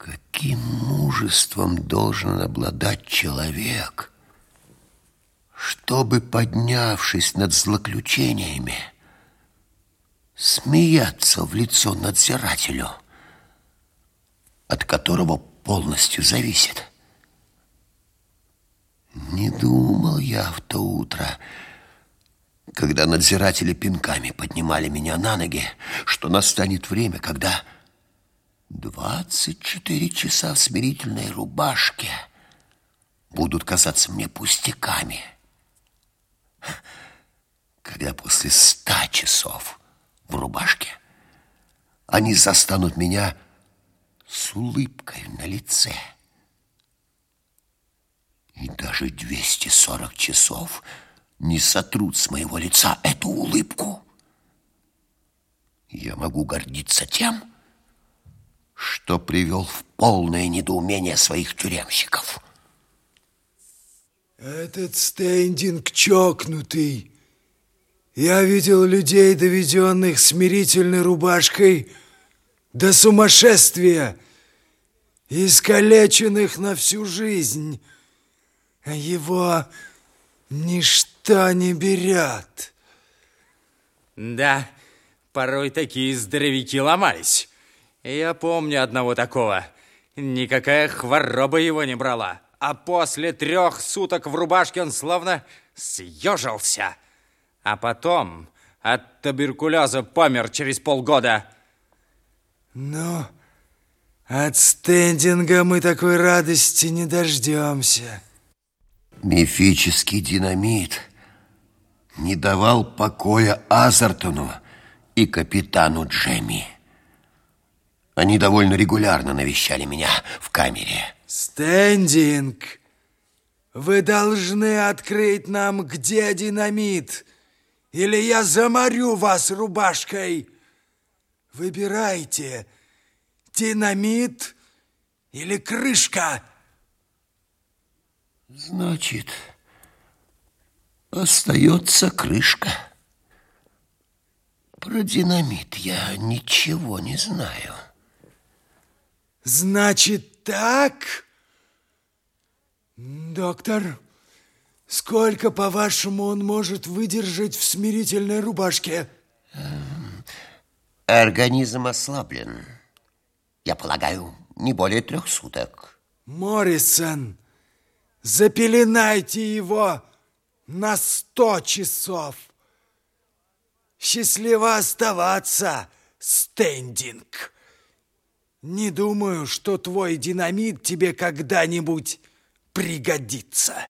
Каким мужеством должен обладать человек, чтобы, поднявшись над злоключениями, смеяться в лицо надзирателю, от которого полностью зависит. Не думал я в то утро, когда надзиратели пинками поднимали меня на ноги, что настанет время, когда 24 часа в смирительной рубашке будут казаться мне пустяками. Когда после ста часов в рубашке они застанут меня с улыбкой на лице. И даже 240 часов не сотрут с моего лица эту улыбку. Я могу гордиться тем, что привел в полное недоумение своих тюремщиков. Этот стендинг чокнутый. Я видел людей, доведенных смирительной рубашкой до сумасшествия, искалеченных на всю жизнь. А его ничто не берет. Да, порой такие здоровяки ломались. Я помню одного такого. Никакая хвороба его не брала. А после трех суток в рубашке он словно съежился. А потом от туберкулеза помер через полгода. Ну, от стендинга мы такой радости не дождемся. Мифический динамит не давал покоя Азартону и капитану Джемми. Они довольно регулярно навещали меня в камере. Стендинг, вы должны открыть нам, где динамит, или я заморю вас рубашкой. Выбирайте, динамит или крышка. Значит, остается крышка. Про динамит я ничего не знаю. Значит так? Доктор, сколько, по-вашему, он может выдержать в смирительной рубашке? Организм ослаблен. Я полагаю, не более трех суток. Моррисон, запеленайте его на сто часов. Счастливо оставаться, стендинг. Не думаю, что твой динамит тебе когда-нибудь пригодится.